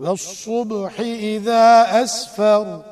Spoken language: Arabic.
والصبح إذا أسفر